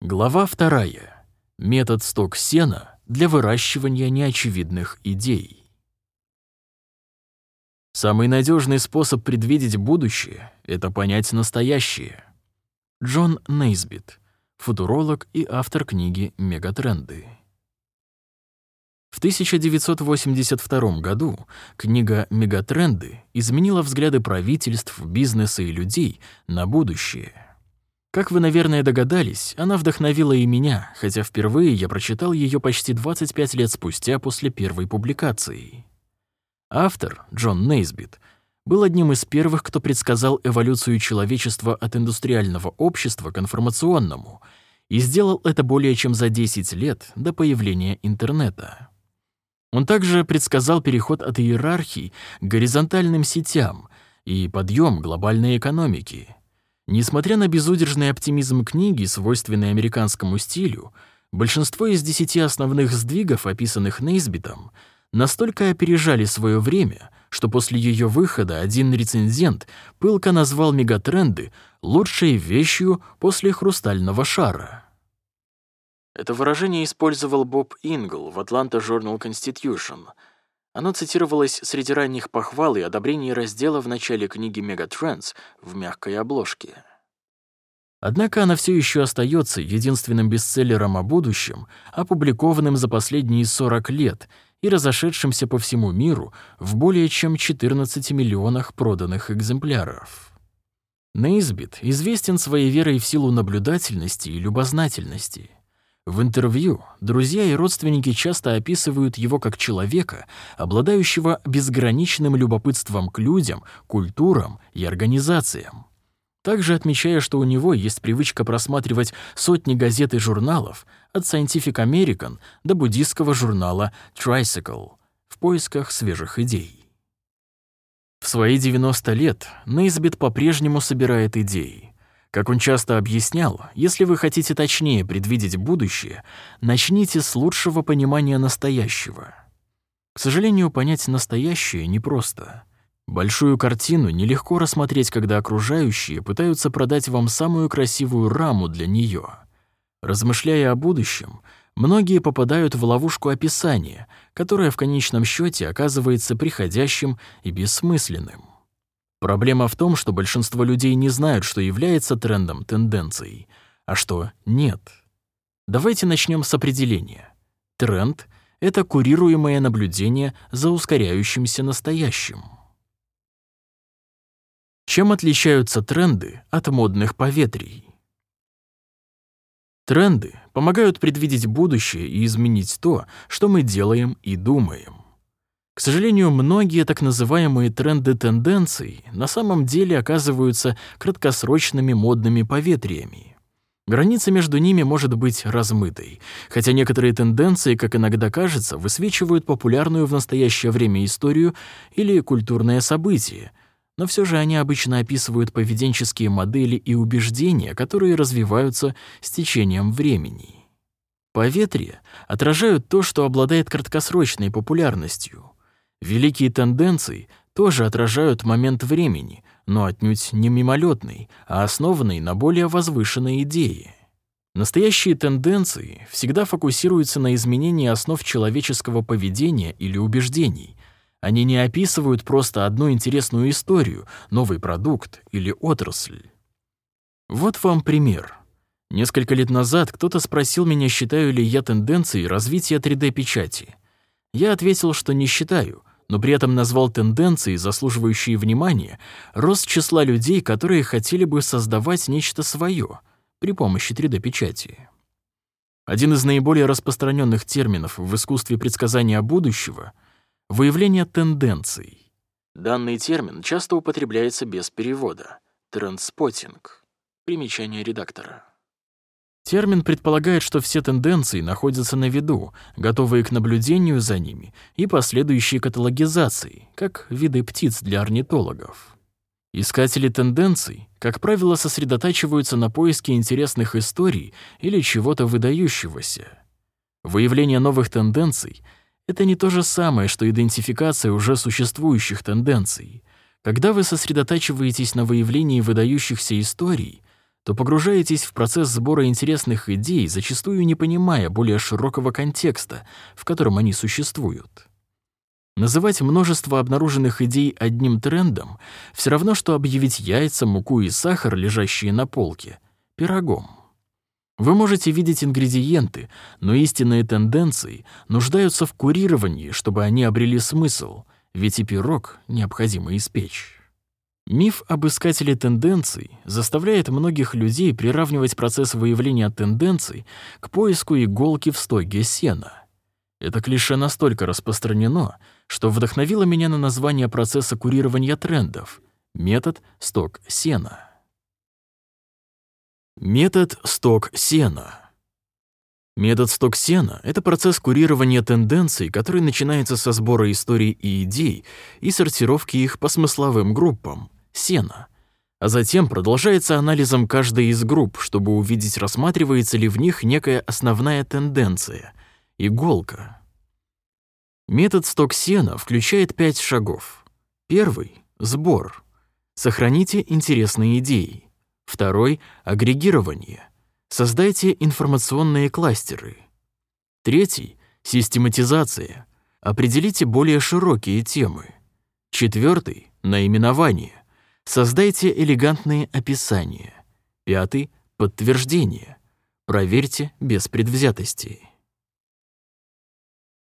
Глава вторая. Метод сток сена для выращивания неочевидных идей. Самый надежный способ предвидеть будущее — это понять настоящее. Джон Нейсбит, футуролог и автор книги «Мегатренды». В 1982 году книга «Мегатренды» изменила взгляды правительств, бизнеса и людей на будущее — как вы, наверное, догадались, она вдохновила и меня, хотя впервые я прочитал ее почти 25 лет спустя после первой публикации. Автор, Джон Нейсбит, был одним из первых, кто предсказал эволюцию человечества от индустриального общества к информационному, и сделал это более чем за 10 лет до появления интернета. Он также предсказал переход от иерархий к горизонтальным сетям и подъем глобальной экономики — Несмотря на безудержный оптимизм книги, свойственный американскому стилю, большинство из десяти основных сдвигов, описанных Нейсбитом, настолько опережали свое время, что после ее выхода один рецензент пылко назвал мегатренды лучшей вещью после «Хрустального шара». Это выражение использовал Боб Ингл в Atlanta Journal Constitution — оно цитировалось среди ранних похвал и одобрений раздела в начале книги «Мегатрендс» в мягкой обложке. Однако она все еще остается единственным бестселлером о будущем, опубликованным за последние 40 лет и разошедшимся по всему миру в более чем 14 миллионах проданных экземпляров. Нейсбит известен своей верой в силу наблюдательности и любознательности — в интервью друзья и родственники часто описывают его как человека, обладающего безграничным любопытством к людям, культурам и организациям. Также отмечая, что у него есть привычка просматривать сотни газет и журналов, от Scientific American до буддийского журнала Tricycle, в поисках свежих идей. В свои 90 лет Нейсбит по-прежнему собирает идеи. Как он часто объяснял, если вы хотите точнее предвидеть будущее, начните с лучшего понимания настоящего. К сожалению, понять настоящее непросто. Большую картину нелегко рассмотреть, когда окружающие пытаются продать вам самую красивую раму для нее. Размышляя о будущем, многие попадают в ловушку описания, которая в конечном счете оказывается приходящим и бессмысленным. Проблема в том, что большинство людей не знают, что является трендом, тенденцией, а что нет. Давайте начнем с определения. Тренд — это курируемое наблюдение за ускоряющимся настоящим. Чем отличаются тренды от модных поветрий? Тренды помогают предвидеть будущее и изменить то, что мы делаем и думаем. К сожалению, многие так называемые тренды тенденций на самом деле оказываются краткосрочными модными поветриями. Граница между ними может быть размытой, хотя некоторые тенденции, как иногда кажется, высвечивают популярную в настоящее время историю или культурное событие, но все же они обычно описывают поведенческие модели и убеждения, которые развиваются с течением времени. Поветрия отражают то, что обладает краткосрочной популярностью — Великие тенденции тоже отражают момент времени, но отнюдь не мимолетный, а основанный на более возвышенной идее. Настоящие тенденции всегда фокусируются на изменении основ человеческого поведения или убеждений. Они не описывают просто одну интересную историю, новый продукт или отрасль. Вот вам пример. Несколько лет назад кто-то спросил меня, считаю ли я тенденцией развития 3D-печати. Я ответил, что не считаю, но при этом назвал тенденции, заслуживающие внимания, рост числа людей, которые хотели бы создавать нечто свое при помощи 3D-печати. Один из наиболее распространенных терминов в искусстве предсказания будущего — выявление тенденций. Данный термин часто употребляется без перевода — трендспотинг. Примечание редактора. Термин предполагает, что все тенденции находятся на виду, готовые к наблюдению за ними и последующей каталогизации, как виды птиц для орнитологов. Искатели тенденций, как правило, сосредотачиваются на поиске интересных историй или чего-то выдающегося. Выявление новых тенденций — это не то же самое, что идентификация уже существующих тенденций. Когда вы сосредотачиваетесь на выявлении выдающихся историй — то погружаетесь в процесс сбора интересных идей, зачастую не понимая более широкого контекста, в котором они существуют. Называть множество обнаруженных идей одним трендом все равно, что объявить яйца, муку и сахар, лежащие на полке, пирогом. Вы можете видеть ингредиенты, но истинные тенденции нуждаются в курировании, чтобы они обрели смысл, ведь и пирог необходимо испечь. Миф об искателе тенденций заставляет многих людей приравнивать процесс выявления тенденций к поиску иголки в стоге сена. Это клише настолько распространено, что вдохновило меня на название процесса курирования трендов — метод сток сена. Метод сток сена. Метод сток сена — это процесс курирования тенденций, который начинается со сбора историй и идей и сортировки их по смысловым группам — сена, а затем продолжается анализом каждой из групп, чтобы увидеть, рассматривается ли в них некая основная тенденция — иголка. Метод сток сена включает пять шагов. Первый — сбор. Сохраните интересные идеи. Второй — агрегирование. Создайте информационные кластеры. Третий — систематизация. Определите более широкие темы. Четвертый — наименование. Создайте элегантные описания. Пятый — подтверждение. Проверьте без предвзятости.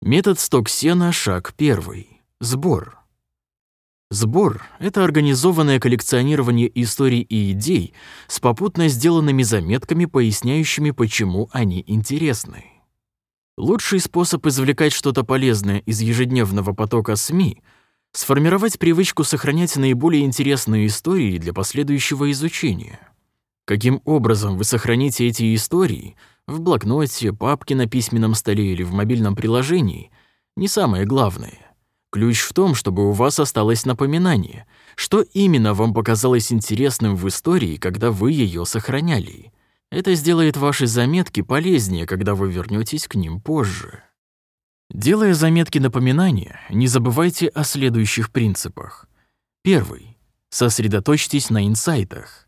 Метод сток сена, шаг первый. Сбор. Сбор — это организованное коллекционирование историй и идей с попутно сделанными заметками, поясняющими, почему они интересны. Лучший способ извлекать что-то полезное из ежедневного потока СМИ — сформировать привычку сохранять наиболее интересные истории для последующего изучения. Каким образом вы сохраните эти истории — в блокноте, папке на письменном столе или в мобильном приложении — не самое главное. Ключ в том, чтобы у вас осталось напоминание, что именно вам показалось интересным в истории, когда вы ее сохраняли. Это сделает ваши заметки полезнее, когда вы вернетесь к ним позже. Делая заметки напоминания, не забывайте о следующих принципах. Первый. Сосредоточьтесь на инсайтах.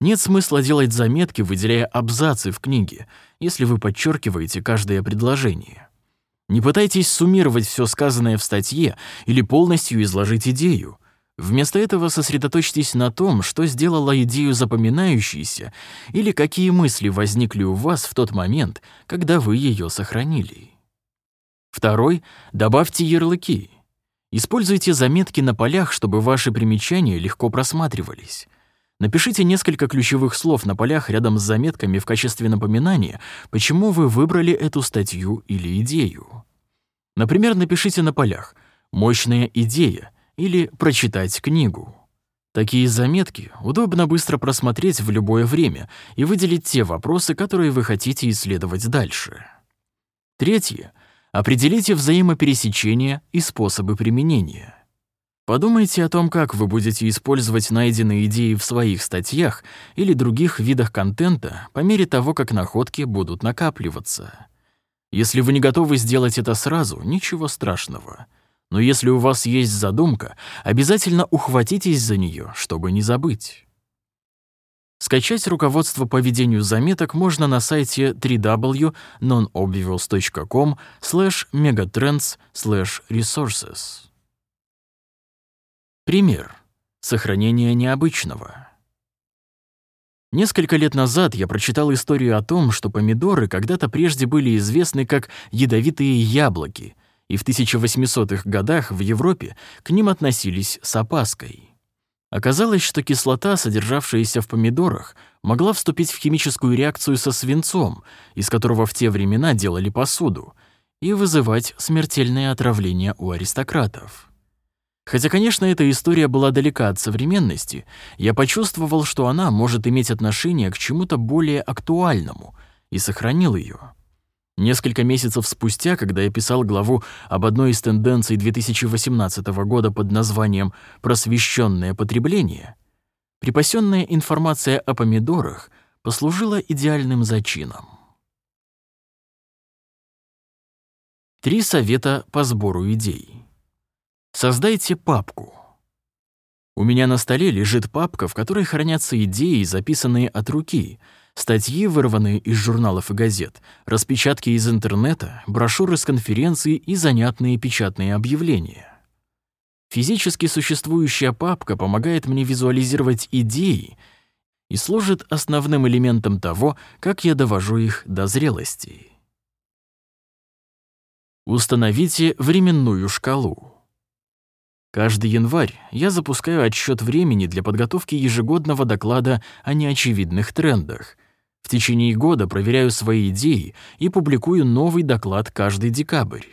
Нет смысла делать заметки, выделяя абзацы в книге, если вы подчеркиваете каждое предложение. Не пытайтесь суммировать все сказанное в статье или полностью изложить идею. Вместо этого сосредоточьтесь на том, что сделало идею запоминающейся или какие мысли возникли у вас в тот момент, когда вы ее сохранили. Второй — добавьте ярлыки. Используйте заметки на полях, чтобы ваши примечания легко просматривались. Напишите несколько ключевых слов на полях рядом с заметками в качестве напоминания, почему вы выбрали эту статью или идею. Например, напишите на полях «мощная идея» или «прочитать книгу». Такие заметки удобно быстро просмотреть в любое время и выделить те вопросы, которые вы хотите исследовать дальше. Третье. Определите взаимопересечения и способы применения. Подумайте о том, как вы будете использовать найденные идеи в своих статьях или других видах контента по мере того, как находки будут накапливаться. Если вы не готовы сделать это сразу, ничего страшного. Но если у вас есть задумка, обязательно ухватитесь за нее, чтобы не забыть. Скачать руководство по ведению заметок можно на сайте www.nonobvious.com megatrends resources. Пример. Сохранение необычного. Несколько лет назад я прочитал историю о том, что помидоры когда-то прежде были известны как ядовитые яблоки, и в 1800-х годах в Европе к ним относились с опаской. Оказалось, что кислота, содержавшаяся в помидорах, могла вступить в химическую реакцию со свинцом, из которого в те времена делали посуду, и вызывать смертельное отравление у аристократов. Хотя, конечно, эта история была далека от современности, я почувствовал, что она может иметь отношение к чему-то более актуальному, и сохранил ее. Несколько месяцев спустя, когда я писал главу об одной из тенденций 2018 года под названием «Просвещенное потребление», припасенная информация о помидорах послужила идеальным зачином. Три совета по сбору идей. Создайте папку. У меня на столе лежит папка, в которой хранятся идеи, записанные от руки, статьи, вырванные из журналов и газет, распечатки из интернета, брошюры с конференций и занятные печатные объявления. Физически существующая папка помогает мне визуализировать идеи и служит основным элементом того, как я довожу их до зрелости. Установите временную шкалу. Каждый январь я запускаю отсчет времени для подготовки ежегодного доклада о неочевидных трендах. В течение года проверяю свои идеи и публикую новый доклад каждый декабрь.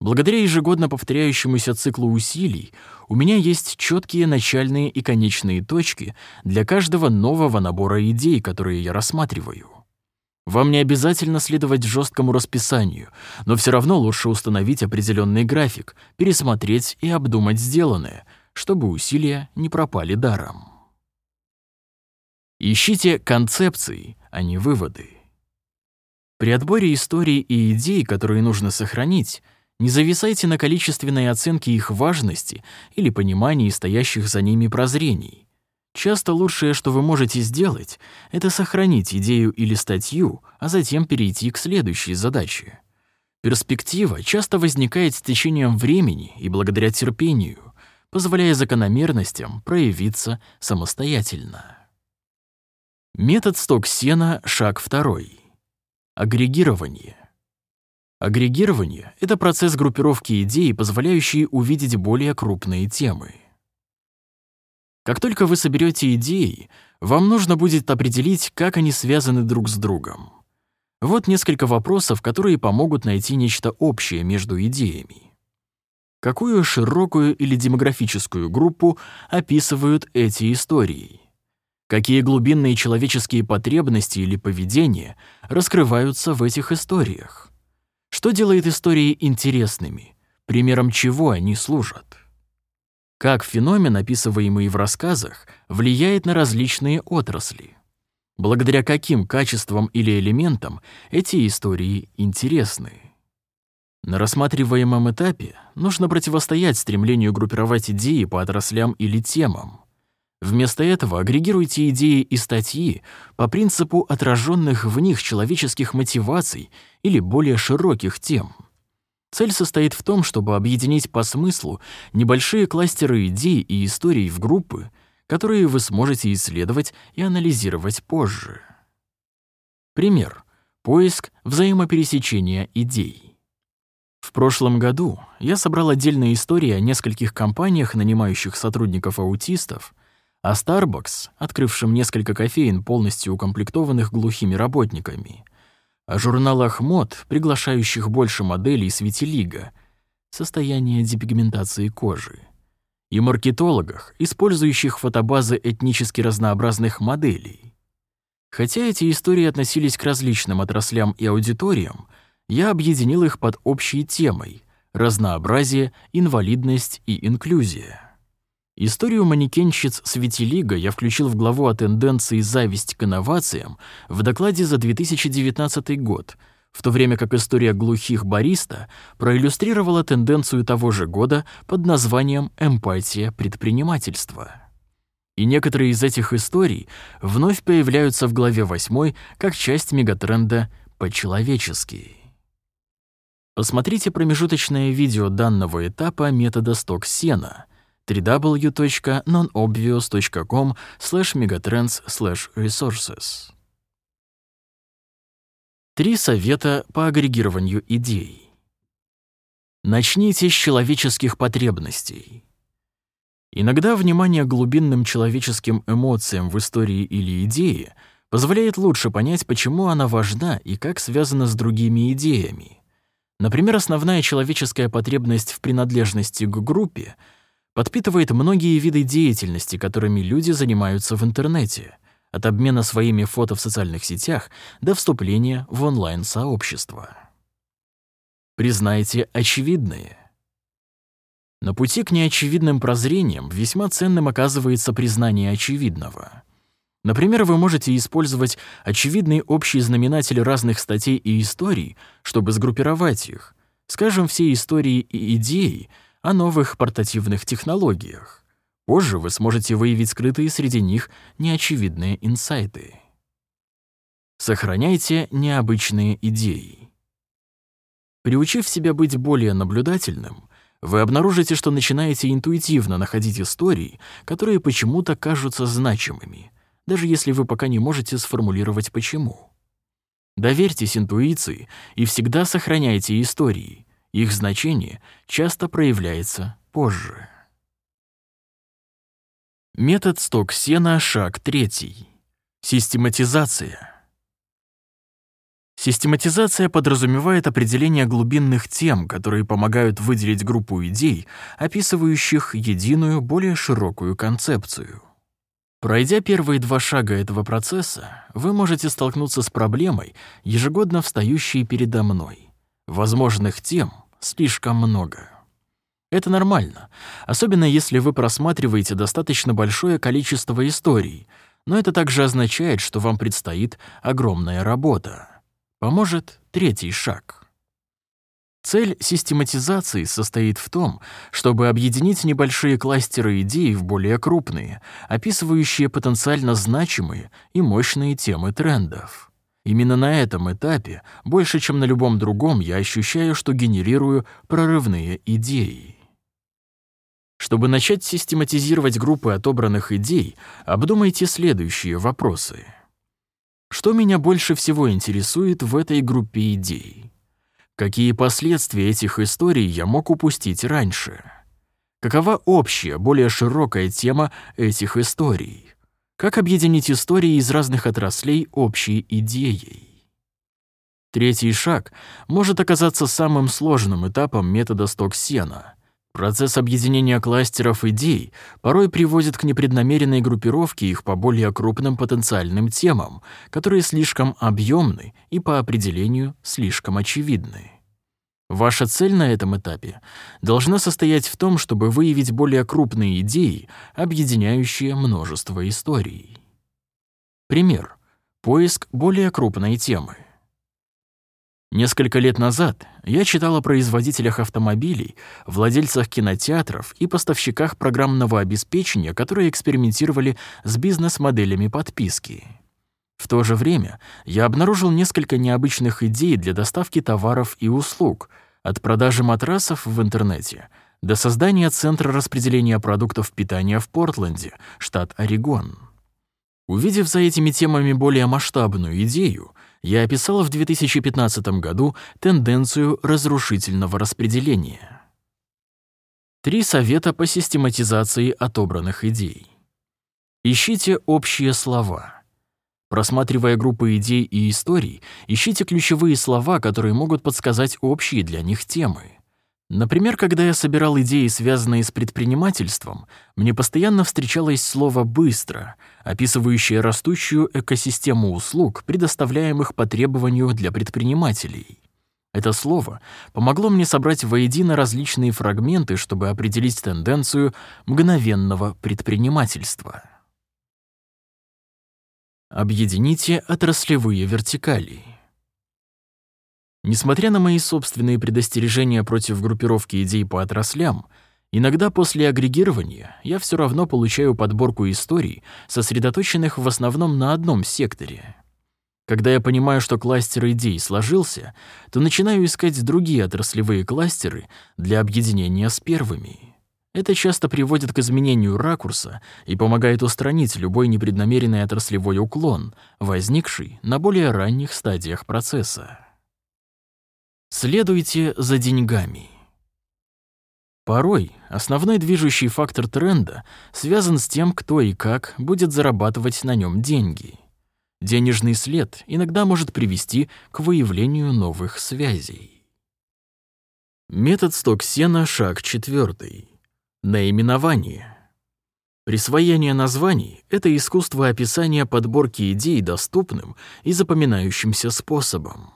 Благодаря ежегодно повторяющемуся циклу усилий у меня есть четкие начальные и конечные точки для каждого нового набора идей, которые я рассматриваю. Вам не обязательно следовать жесткому расписанию, но все равно лучше установить определенный график, пересмотреть и обдумать сделанное, чтобы усилия не пропали даром. Ищите концепции, а не выводы. При отборе историй и идей, которые нужно сохранить, не зависайте на количественной оценке их важности или понимании стоящих за ними прозрений. Часто лучшее, что вы можете сделать, это сохранить идею или статью, а затем перейти к следующей задаче. Перспектива часто возникает с течением времени и благодаря терпению, позволяя закономерностям проявиться самостоятельно. Метод Стоксена, шаг второй. Агрегирование. Агрегирование — это процесс группировки идей, позволяющий увидеть более крупные темы. Как только вы соберете идеи, вам нужно будет определить, как они связаны друг с другом. Вот несколько вопросов, которые помогут найти нечто общее между идеями. Какую широкую или демографическую группу описывают эти истории? Какие глубинные человеческие потребности или поведения раскрываются в этих историях? Что делает истории интересными? Примером чего они служат? как феномен, описываемый в рассказах, влияет на различные отрасли. Благодаря каким качествам или элементам эти истории интересны. На рассматриваемом этапе нужно противостоять стремлению группировать идеи по отраслям или темам. Вместо этого агрегируйте идеи и статьи по принципу отраженных в них человеческих мотиваций или более широких тем — Цель состоит в том, чтобы объединить по смыслу небольшие кластеры идей и историй в группы, которые вы сможете исследовать и анализировать позже. Пример. Поиск взаимопересечения идей. В прошлом году я собрал отдельные истории о нескольких компаниях, нанимающих сотрудников-аутистов, о Starbucks, открывшем несколько кофеин, полностью укомплектованных глухими работниками, о журналах мод, приглашающих больше моделей с витилиго, состояние депигментации кожи, и маркетологах, использующих фотобазы этнически разнообразных моделей. Хотя эти истории относились к различным отраслям и аудиториям, я объединил их под общей темой — разнообразие, инвалидность и инклюзия. Историю манекенщиц Светилига я включил в главу о тенденции «Зависть к инновациям» в докладе за 2019 год, в то время как история глухих бариста проиллюстрировала тенденцию того же года под названием «Эмпатия предпринимательства». И некоторые из этих историй вновь появляются в главе 8 как часть мегатренда «По-человечески». Посмотрите промежуточное видео данного этапа метода сток сена — www.nonobvious.com slash megatrends slash resources. Три совета по агрегированию идей. Начните с человеческих потребностей. Иногда внимание глубинным человеческим эмоциям в истории или идее позволяет лучше понять, почему она важна и как связана с другими идеями. Например, основная человеческая потребность в принадлежности к группе — подпитывает многие виды деятельности, которыми люди занимаются в интернете, от обмена своими фото в социальных сетях до вступления в онлайн-сообщество. Признайте очевидное. На пути к неочевидным прозрениям весьма ценным оказывается признание очевидного. Например, вы можете использовать очевидный общий знаменатель разных статей и историй, чтобы сгруппировать их. Скажем, все истории и идеи — о новых портативных технологиях. Позже вы сможете выявить скрытые среди них неочевидные инсайты. Сохраняйте необычные идеи. Приучив себя быть более наблюдательным, вы обнаружите, что начинаете интуитивно находить истории, которые почему-то кажутся значимыми, даже если вы пока не можете сформулировать почему. Доверьтесь интуиции и всегда сохраняйте истории. Их значение часто проявляется позже. Метод Стоксена, шаг третий. Систематизация. Систематизация подразумевает определение глубинных тем, которые помогают выделить группу идей, описывающих единую, более широкую концепцию. Пройдя первые два шага этого процесса, вы можете столкнуться с проблемой, ежегодно встающей передо мной. Возможных тем слишком много. Это нормально, особенно если вы просматриваете достаточно большое количество историй, но это также означает, что вам предстоит огромная работа. Поможет третий шаг. Цель систематизации состоит в том, чтобы объединить небольшие кластеры идей в более крупные, описывающие потенциально значимые и мощные темы трендов. Именно на этом этапе, больше чем на любом другом, я ощущаю, что генерирую прорывные идеи. Чтобы начать систематизировать группы отобранных идей, обдумайте следующие вопросы. Что меня больше всего интересует в этой группе идей? Какие последствия этих историй я мог упустить раньше? Какова общая, более широкая тема этих историй? Как объединить истории из разных отраслей общей идеей? Третий шаг может оказаться самым сложным этапом метода сток-сена — Процесс объединения кластеров идей порой приводит к непреднамеренной группировке их по более крупным потенциальным темам, которые слишком объемны и по определению слишком очевидны. Ваша цель на этом этапе должна состоять в том, чтобы выявить более крупные идеи, объединяющие множество историй. Пример. Поиск более крупной темы. Несколько лет назад я читал о производителях автомобилей, владельцах кинотеатров и поставщиках программного обеспечения, которые экспериментировали с бизнес-моделями подписки. В то же время я обнаружил несколько необычных идей для доставки товаров и услуг, от продажи матрасов в интернете до создания центра распределения продуктов питания в Портленде, штат Орегон. Увидев за этими темами более масштабную идею, я описал в 2015 году тенденцию разрушительного распределения. Три совета по систематизации отобранных идей. Ищите общие слова. Просматривая группы идей и историй, ищите ключевые слова, которые могут подсказать общие для них темы. Например, когда я собирал идеи, связанные с предпринимательством, мне постоянно встречалось слово «быстро», описывающее растущую экосистему услуг, предоставляемых по требованию для предпринимателей. Это слово помогло мне собрать воедино различные фрагменты, чтобы определить тенденцию мгновенного предпринимательства. Объедините отраслевые вертикали. Несмотря на мои собственные предостережения против группировки идей по отраслям, иногда после агрегирования я все равно получаю подборку историй, сосредоточенных в основном на одном секторе. Когда я понимаю, что кластер идей сложился, то начинаю искать другие отраслевые кластеры для объединения с первыми. Это часто приводит к изменению ракурса и помогает устранить любой непреднамеренный отраслевой уклон, возникший на более ранних стадиях процесса. Следуйте за деньгами. Порой основной движущий фактор тренда связан с тем, кто и как будет зарабатывать на нем деньги. Денежный след иногда может привести к выявлению новых связей. Метод Стоксена, шаг четвертый. Наименование. Присвоение названий — это искусство описания подборки идей доступным и запоминающимся способом.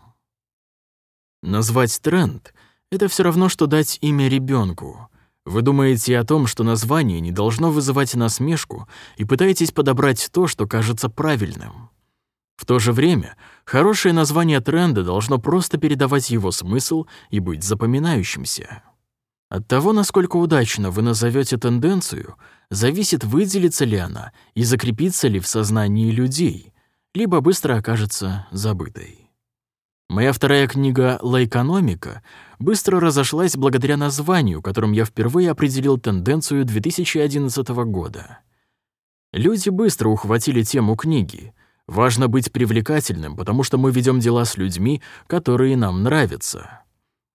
Назвать тренд — это все равно, что дать имя ребенку. Вы думаете о том, что название не должно вызывать насмешку, и пытаетесь подобрать то, что кажется правильным. В то же время хорошее название тренда должно просто передавать его смысл и быть запоминающимся. От того, насколько удачно вы назовете тенденцию, зависит, выделится ли она и закрепится ли в сознании людей, либо быстро окажется забытой. Моя вторая книга «Лайкономика» быстро разошлась благодаря названию, которым я впервые определил тенденцию 2011 года. Люди быстро ухватили тему книги. Важно быть привлекательным, потому что мы ведем дела с людьми, которые нам нравятся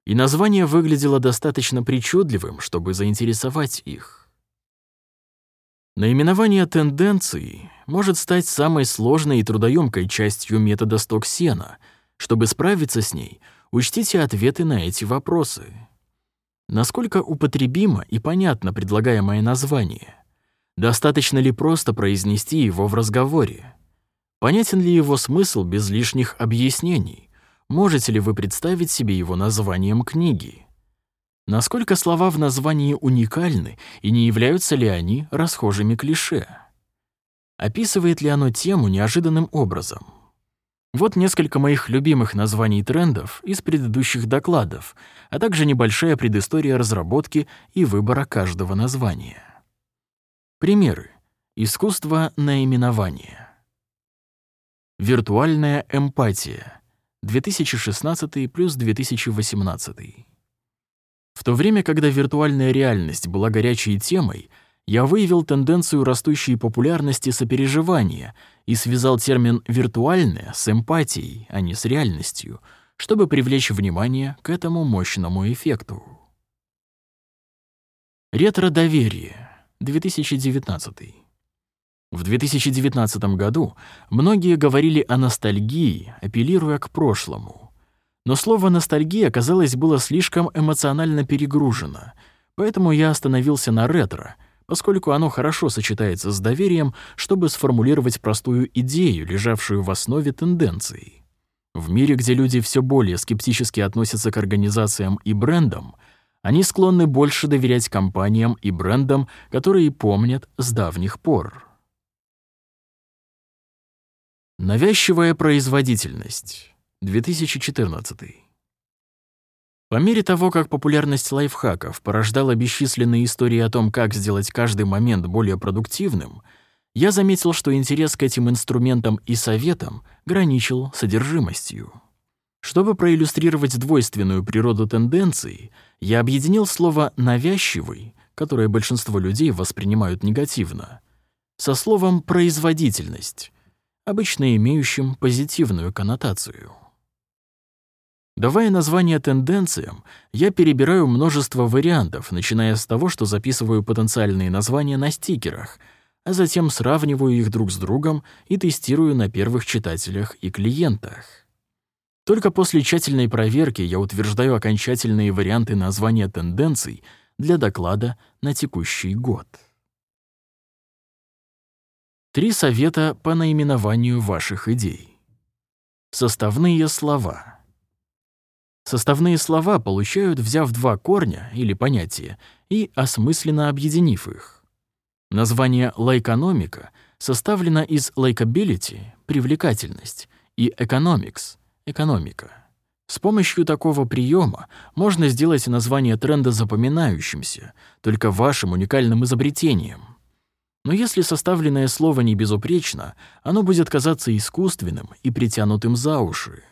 и название выглядело достаточно причудливым, чтобы заинтересовать их. Наименование тенденций может стать самой сложной и трудоемкой частью метода Стоксена. Чтобы справиться с ней, учтите ответы на эти вопросы. Насколько употребимо и понятно предлагаемое название? Достаточно ли просто произнести его в разговоре? Понятен ли его смысл без лишних объяснений? Можете ли вы представить себе его названием книги? Насколько слова в названии уникальны и не являются ли они расхожими клише? Описывает ли оно тему неожиданным образом? Вот несколько моих любимых названий трендов из предыдущих докладов, а также небольшая предыстория разработки и выбора каждого названия. Примеры. Искусство наименования. Виртуальная эмпатия — 2016 плюс 2018. В то время, когда виртуальная реальность была горячей темой, я выявил тенденцию растущей популярности сопереживания и связал термин «виртуальное» с эмпатией, а не с реальностью, чтобы привлечь внимание к этому мощному эффекту. Ретро-доверие, 2019. В 2019 году многие говорили о ностальгии, апеллируя к прошлому. Но слово «ностальгия», казалось, было слишком эмоционально перегружено, поэтому я остановился на ретро, поскольку оно хорошо сочетается с доверием, чтобы сформулировать простую идею, лежавшую в основе тенденций. В мире, где люди все более скептически относятся к организациям и брендам, они склонны больше доверять компаниям и брендам, которые помнят с давних пор. Навязчивая производительность. 2014. По мере того, как популярность лайфхаков порождала бесчисленные истории о том, как сделать каждый момент более продуктивным, я заметил, что интерес к этим инструментам и советам граничил содержимостью. Чтобы проиллюстрировать двойственную природу тенденций, я объединил слово «навязчивый», которое большинство людей воспринимают негативно, со словом «производительность», обычно имеющим позитивную коннотацию. Давая название тенденциям, я перебираю множество вариантов, начиная с того, что записываю потенциальные названия на стикерах, а затем сравниваю их друг с другом и тестирую на первых читателях и клиентах. Только после тщательной проверки я утверждаю окончательные варианты названия тенденций для доклада на текущий год. Три совета по наименованию ваших идей. Составные слова. Составные слова получают, взяв два корня или понятия и осмысленно объединив их. Название «лайкономика» составлено из «likeability» — привлекательность и «economics» — экономика. С помощью такого приема можно сделать название тренда запоминающимся, только вашим уникальным изобретением — но если составленное слово не безупречно, оно будет казаться искусственным и притянутым за уши.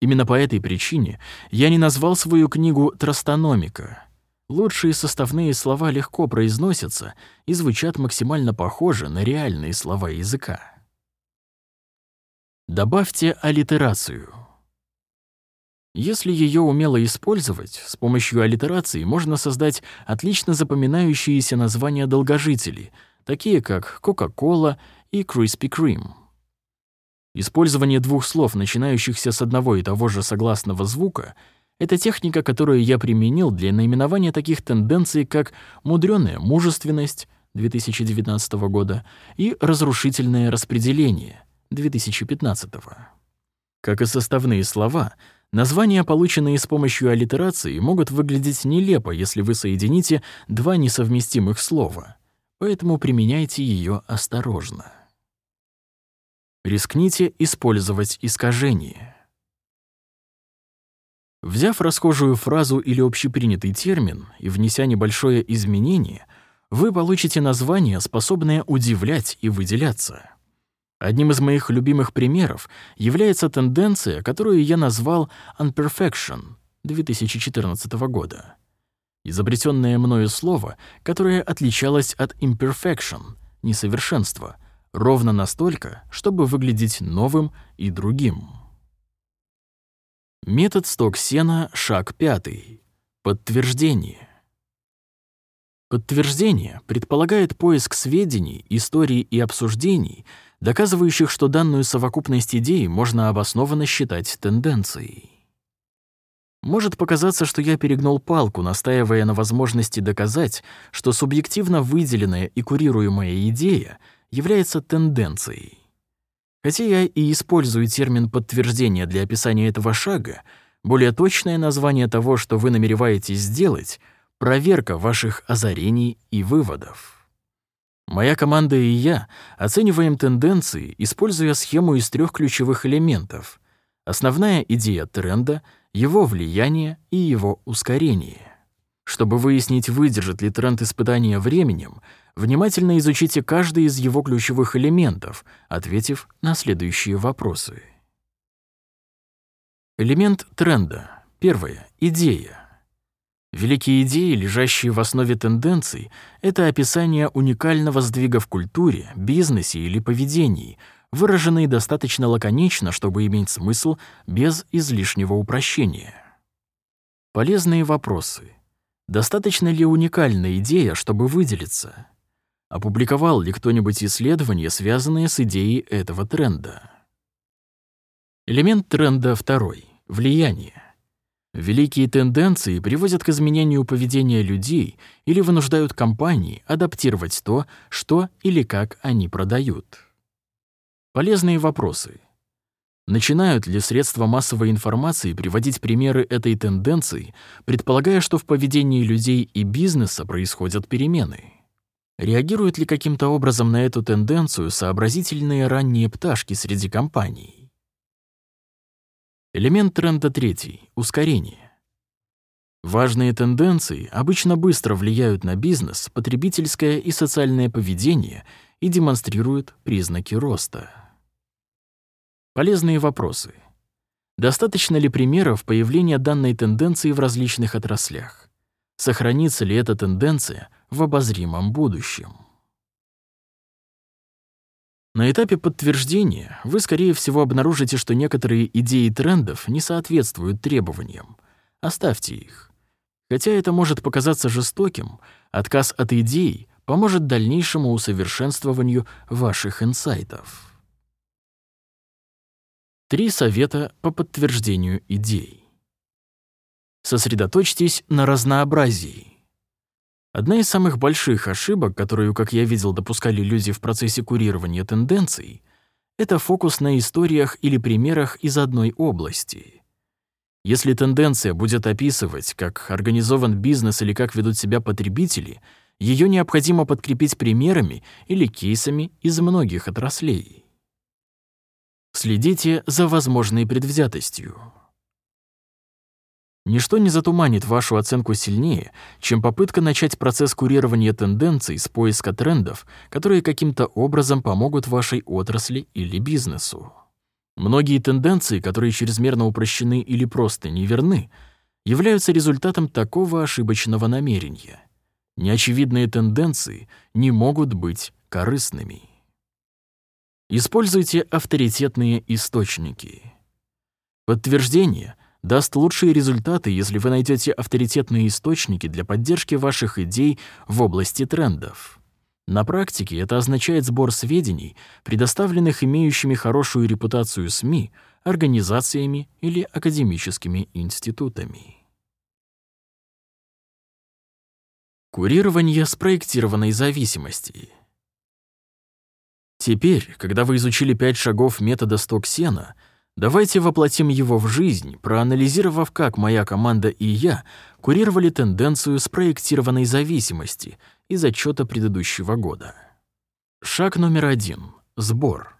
Именно по этой причине я не назвал свою книгу «Трастономика». Лучшие составные слова легко произносятся и звучат максимально похоже на реальные слова языка. Добавьте аллитерацию. Если ее умело использовать, с помощью аллитерации можно создать отлично запоминающиеся названия долгожителей — такие как Coca-Cola и Krispy Kreme. Использование двух слов, начинающихся с одного и того же согласного звука, это техника, которую я применил для наименования таких тенденций, как мудрёная мужественность 2019 года и разрушительное распределение 2015. Как и составные слова, названия, полученные с помощью аллитерации, могут выглядеть нелепо, если вы соедините два несовместимых слова — поэтому применяйте ее осторожно. Рискните использовать искажение. Взяв расхожую фразу или общепринятый термин и внеся небольшое изменение, вы получите название, способное удивлять и выделяться. Одним из моих любимых примеров является тенденция, которую я назвал «unperfection» 2014 года. Изобретенное мною слово, которое отличалось от imperfection — несовершенства, ровно настолько, чтобы выглядеть новым и другим. Метод Стоксена, шаг пятый. Подтверждение. Подтверждение предполагает поиск сведений, историй и обсуждений, доказывающих, что данную совокупность идей можно обоснованно считать тенденцией. Может показаться, что я перегнул палку, настаивая на возможности доказать, что субъективно выделенная и курируемая идея является тенденцией. Хотя я и использую термин подтверждения для описания этого шага, более точное название того, что вы намереваетесь сделать — проверка ваших озарений и выводов. Моя команда и я оцениваем тенденции, используя схему из трех ключевых элементов. Основная идея тренда — его влияние и его ускорение. Чтобы выяснить, выдержит ли тренд испытания временем, внимательно изучите каждый из его ключевых элементов, ответив на следующие вопросы. Элемент тренда. Первое. Идея. Великие идеи, лежащие в основе тенденций, это описание уникального сдвига в культуре, бизнесе или поведении, выраженные достаточно лаконично, чтобы иметь смысл без излишнего упрощения. Полезные вопросы. Достаточно ли уникальна идея, чтобы выделиться? Опубликовал ли кто-нибудь исследования, связанные с идеей этого тренда? Элемент тренда второй — влияние. Великие тенденции приводят к изменению поведения людей или вынуждают компании адаптировать то, что или как они продают. Полезные вопросы. Начинают ли средства массовой информации приводить примеры этой тенденции, предполагая, что в поведении людей и бизнеса происходят перемены? Реагируют ли каким-то образом на эту тенденцию сообразительные ранние пташки среди компаний? Элемент тренда третий — ускорение. Важные тенденции обычно быстро влияют на бизнес, потребительское и социальное поведение и демонстрируют признаки роста. Полезные вопросы. Достаточно ли примеров появления данной тенденции в различных отраслях? Сохранится ли эта тенденция в обозримом будущем? На этапе подтверждения вы, скорее всего, обнаружите, что некоторые идеи трендов не соответствуют требованиям. Оставьте их. Хотя это может показаться жестоким, отказ от идей поможет дальнейшему усовершенствованию ваших инсайтов. Три совета по подтверждению идей. Сосредоточьтесь на разнообразии. Одна из самых больших ошибок, которую, как я видел, допускали люди в процессе курирования тенденций, это фокус на историях или примерах из одной области. Если тенденция будет описывать, как организован бизнес или как ведут себя потребители, ее необходимо подкрепить примерами или кейсами из многих отраслей. Следите за возможной предвзятостью. Ничто не затуманит вашу оценку сильнее, чем попытка начать процесс курирования тенденций с поиска трендов, которые каким-то образом помогут вашей отрасли или бизнесу. Многие тенденции, которые чрезмерно упрощены или просто неверны, являются результатом такого ошибочного намерения. Неочевидные тенденции не могут быть корыстными. Используйте авторитетные источники. Подтверждение даст лучшие результаты, если вы найдете авторитетные источники для поддержки ваших идей в области трендов. На практике это означает сбор сведений, предоставленных имеющими хорошую репутацию СМИ, организациями или академическими институтами. Курирование спроектированной зависимости — Теперь, когда вы изучили пять шагов метода Стоксена, давайте воплотим его в жизнь, проанализировав, как моя команда и я курировали тенденцию спроектированной зависимости из отчета предыдущего года. Шаг номер один — сбор.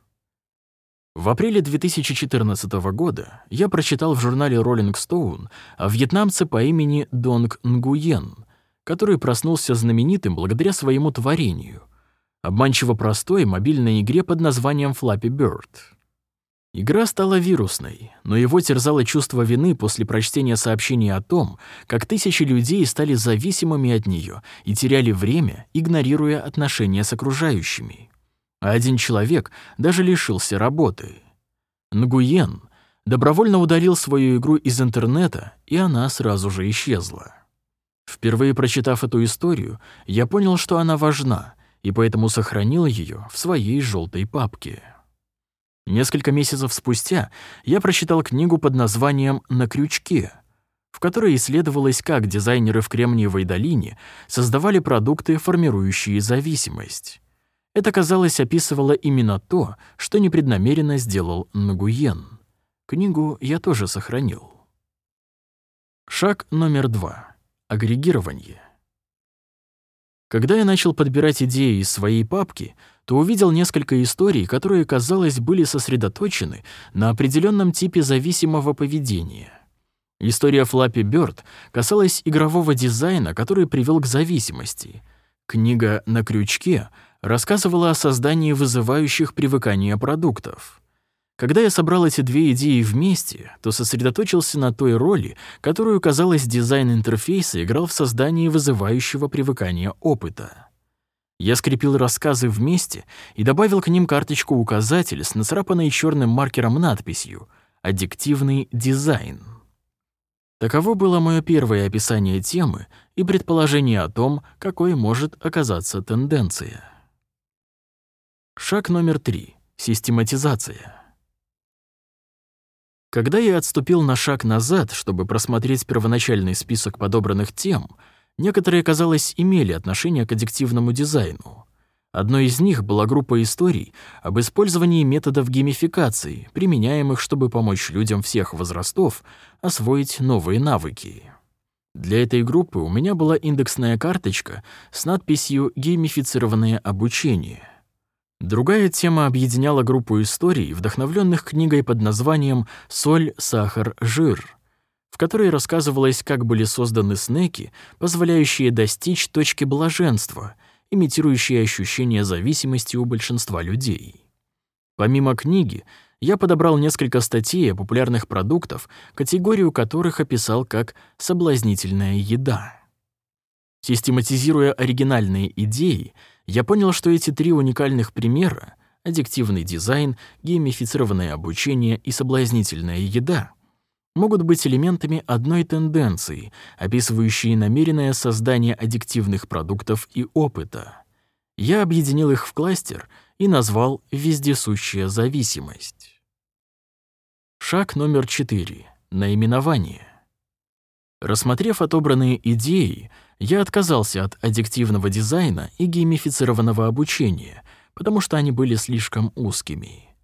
В апреле 2014 года я прочитал в журнале Rolling Stone о вьетнамце по имени Донг Нгуен, который проснулся знаменитым благодаря своему творению — обманчиво простой мобильной игре под названием Flappy Bird. Игра стала вирусной, но его терзало чувство вины после прочтения сообщений о том, как тысячи людей стали зависимыми от нее и теряли время, игнорируя отношения с окружающими. А один человек даже лишился работы. Нгуен добровольно удалил свою игру из интернета, и она сразу же исчезла. Впервые прочитав эту историю, я понял, что она важна, и поэтому сохранил ее в своей желтой папке. Несколько месяцев спустя я прочитал книгу под названием «На крючке», в которой исследовалось, как дизайнеры в Кремниевой долине создавали продукты, формирующие зависимость. Это, казалось, описывало именно то, что непреднамеренно сделал Нагуен. Книгу я тоже сохранил. Шаг номер два. Агрегирование. Когда я начал подбирать идеи из своей папки, то увидел несколько историй, которые, казалось, были сосредоточены на определенном типе зависимого поведения. История Флаппи Бёрд касалась игрового дизайна, который привел к зависимости. Книга «На крючке» рассказывала о создании вызывающих привыкание продуктов. Когда я собрал эти две идеи вместе, то сосредоточился на той роли, которую, казалось, дизайн интерфейса играл в создании вызывающего привыкания опыта. Я скрепил рассказы вместе и добавил к ним карточку-указатель с нацарапанной черным маркером надписью «Аддиктивный дизайн». Таково было мое первое описание темы и предположение о том, какой может оказаться тенденция. Шаг номер три. Систематизация. Когда я отступил на шаг назад, чтобы просмотреть первоначальный список подобранных тем — Некоторые, казалось, имели отношение к аддиктивному дизайну. Одной из них была группа историй об использовании методов геймификации, применяемых, чтобы помочь людям всех возрастов освоить новые навыки. Для этой группы у меня была индексная карточка с надписью «Геймифицированное обучение». Другая тема объединяла группу историй, вдохновленных книгой под названием «Соль, сахар, жир», в которой рассказывалось, как были созданы снеки, позволяющие достичь точки блаженства, имитирующие ощущение зависимости у большинства людей. Помимо книги, я подобрал несколько статей о популярных продуктах, категорию которых описал как «соблазнительная еда». Систематизируя оригинальные идеи, я понял, что эти три уникальных примера — аддиктивный дизайн, геймифицированное обучение и соблазнительная еда — могут быть элементами одной тенденции, описывающей намеренное создание аддиктивных продуктов и опыта. Я объединил их в кластер и назвал «вездесущая зависимость». Шаг номер четыре. Наименование. Рассмотрев отобранные идеи, я отказался от аддиктивного дизайна и геймифицированного обучения, потому что они были слишком узкими.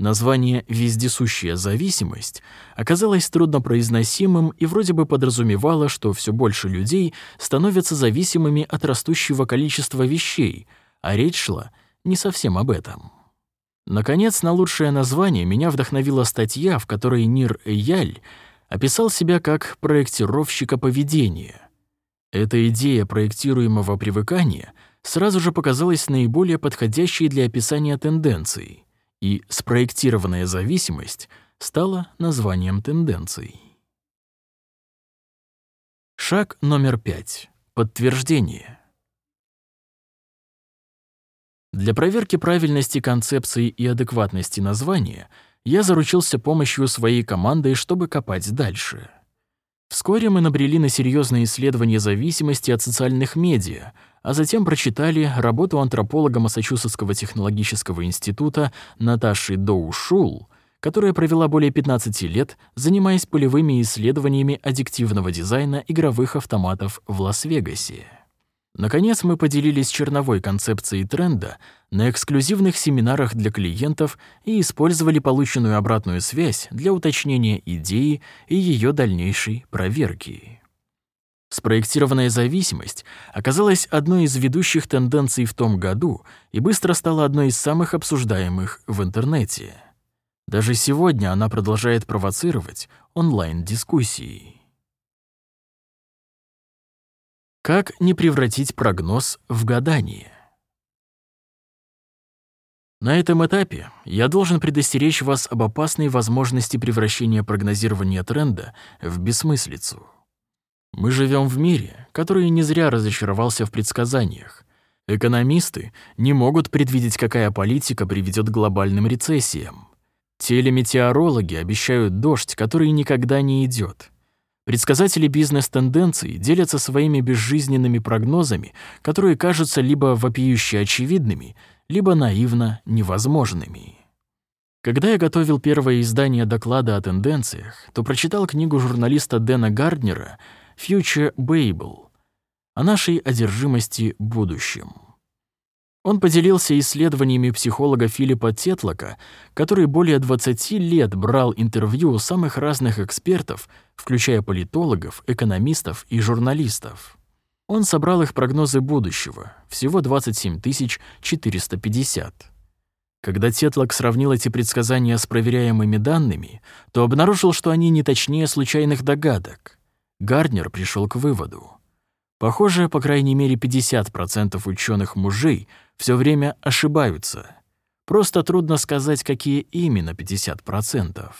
Название «вездесущая зависимость» оказалось труднопроизносимым и вроде бы подразумевало, что все больше людей становятся зависимыми от растущего количества вещей, а речь шла не совсем об этом. Наконец, на лучшее название меня вдохновила статья, в которой Нир Эйяль описал себя как проектировщика поведения. Эта идея проектируемого привыкания сразу же показалась наиболее подходящей для описания тенденций — и спроектированная зависимость стала названием тенденций. Шаг номер пять. Подтверждение. Для проверки правильности концепции и адекватности названия я заручился помощью своей команды, чтобы копать дальше. Вскоре мы набрели на серьезные исследования зависимости от социальных медиа, а затем прочитали работу антрополога Массачусетского технологического института Наташи Доу-Шул, которая провела более 15 лет, занимаясь полевыми исследованиями аддиктивного дизайна игровых автоматов в Лас-Вегасе. Наконец, мы поделились черновой концепцией тренда на эксклюзивных семинарах для клиентов и использовали полученную обратную связь для уточнения идеи и ее дальнейшей проверки. Спроектированная зависимость оказалась одной из ведущих тенденций в том году и быстро стала одной из самых обсуждаемых в интернете. Даже сегодня она продолжает провоцировать онлайн-дискуссии. Как не превратить прогноз в гадание? На этом этапе я должен предостеречь вас об опасной возможности превращения прогнозирования тренда в бессмыслицу. Мы живем в мире, который не зря разочаровался в предсказаниях. Экономисты не могут предвидеть, какая политика приведет к глобальным рецессиям. Телеметеорологи обещают дождь, который никогда не идет. Предсказатели бизнес-тенденций делятся своими безжизненными прогнозами, которые кажутся либо вопиюще очевидными, либо наивно невозможными. Когда я готовил первое издание доклада о тенденциях, то прочитал книгу журналиста Дэна Гарднера «Future Babel» о нашей одержимости будущим. Он поделился исследованиями психолога Филиппа Тетлока, который более 20 лет брал интервью у самых разных экспертов, включая политологов, экономистов и журналистов. Он собрал их прогнозы будущего, всего 27 450. Когда Тетлок сравнил эти предсказания с проверяемыми данными, то обнаружил, что они не точнее случайных догадок. Гарднер пришел к выводу. Похоже, по крайней мере 50% ученых мужей все время ошибаются. Просто трудно сказать, какие именно 50%.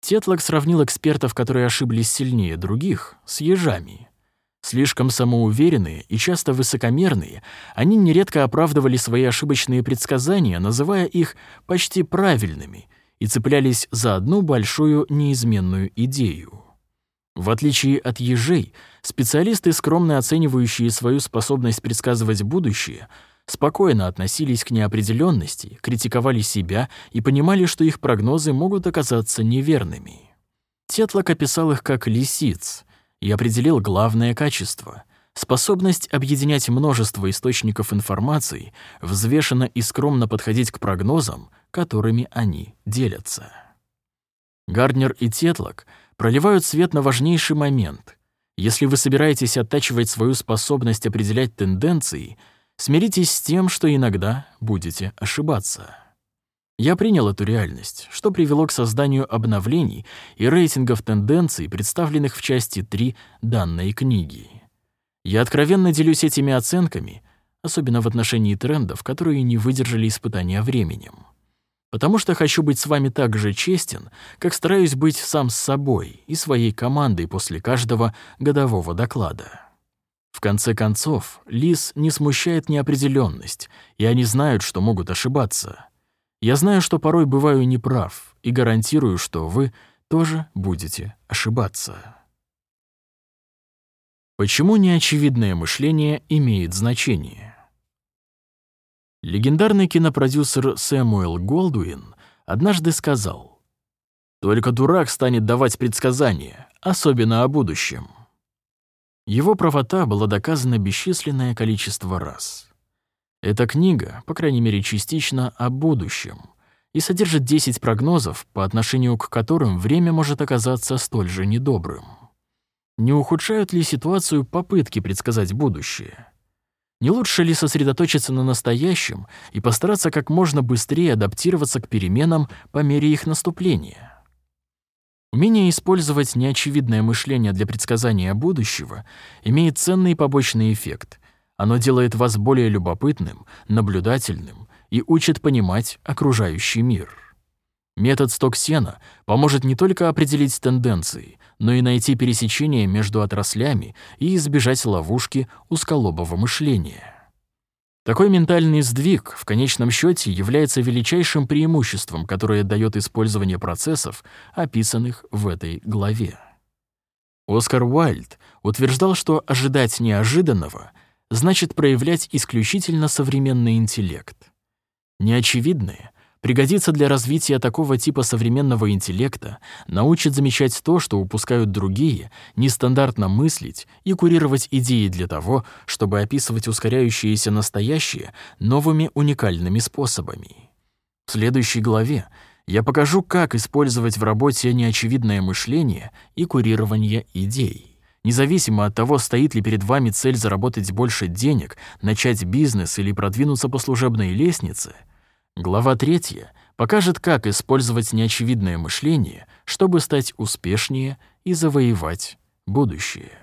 Тетлок сравнил экспертов, которые ошиблись сильнее других, с ежами. Слишком самоуверенные и часто высокомерные, они нередко оправдывали свои ошибочные предсказания, называя их почти правильными, и цеплялись за одну большую неизменную идею. В отличие от ежей, специалисты, скромно оценивающие свою способность предсказывать будущее, спокойно относились к неопределенности, критиковали себя и понимали, что их прогнозы могут оказаться неверными. Тетлок описал их как лисиц и определил главное качество — способность объединять множество источников информации, взвешенно и скромно подходить к прогнозам, которыми они делятся. Гарднер и Тетлок — проливают свет на важнейший момент. Если вы собираетесь оттачивать свою способность определять тенденции, смиритесь с тем, что иногда будете ошибаться. Я принял эту реальность, что привело к созданию обновлений и рейтингов тенденций, представленных в части 3 данной книги. Я откровенно делюсь этими оценками, особенно в отношении трендов, которые не выдержали испытания временем потому что хочу быть с вами так же честен, как стараюсь быть сам с собой и своей командой после каждого годового доклада. В конце концов, Лис не смущает неопределенность, и они знают, что могут ошибаться. Я знаю, что порой бываю неправ, и гарантирую, что вы тоже будете ошибаться. Почему неочевидное мышление имеет значение? Легендарный кинопродюсер Сэмуэл Голдуин однажды сказал, «Только дурак станет давать предсказания, особенно о будущем». Его правота была доказана бесчисленное количество раз. Эта книга, по крайней мере частично, о будущем и содержит 10 прогнозов, по отношению к которым время может оказаться столь же недобрым. Не ухудшают ли ситуацию попытки предсказать будущее? Не лучше ли сосредоточиться на настоящем и постараться как можно быстрее адаптироваться к переменам по мере их наступления? Умение использовать неочевидное мышление для предсказания будущего имеет ценный побочный эффект. Оно делает вас более любопытным, наблюдательным и учит понимать окружающий мир. Метод Стоксена поможет не только определить тенденции, но и найти пересечение между отраслями и избежать ловушки узколобого мышления. Такой ментальный сдвиг в конечном счете является величайшим преимуществом, которое дает использование процессов, описанных в этой главе. Оскар Уайльд утверждал, что ожидать неожиданного значит проявлять исключительно современный интеллект. Неочевидное пригодится для развития такого типа современного интеллекта, научит замечать то, что упускают другие, нестандартно мыслить и курировать идеи для того, чтобы описывать ускоряющееся настоящее новыми уникальными способами. В следующей главе я покажу, как использовать в работе неочевидное мышление и курирование идей. Независимо от того, стоит ли перед вами цель заработать больше денег, начать бизнес или продвинуться по служебной лестнице — Глава 3 покажет, как использовать неочевидное мышление, чтобы стать успешнее и завоевать будущее.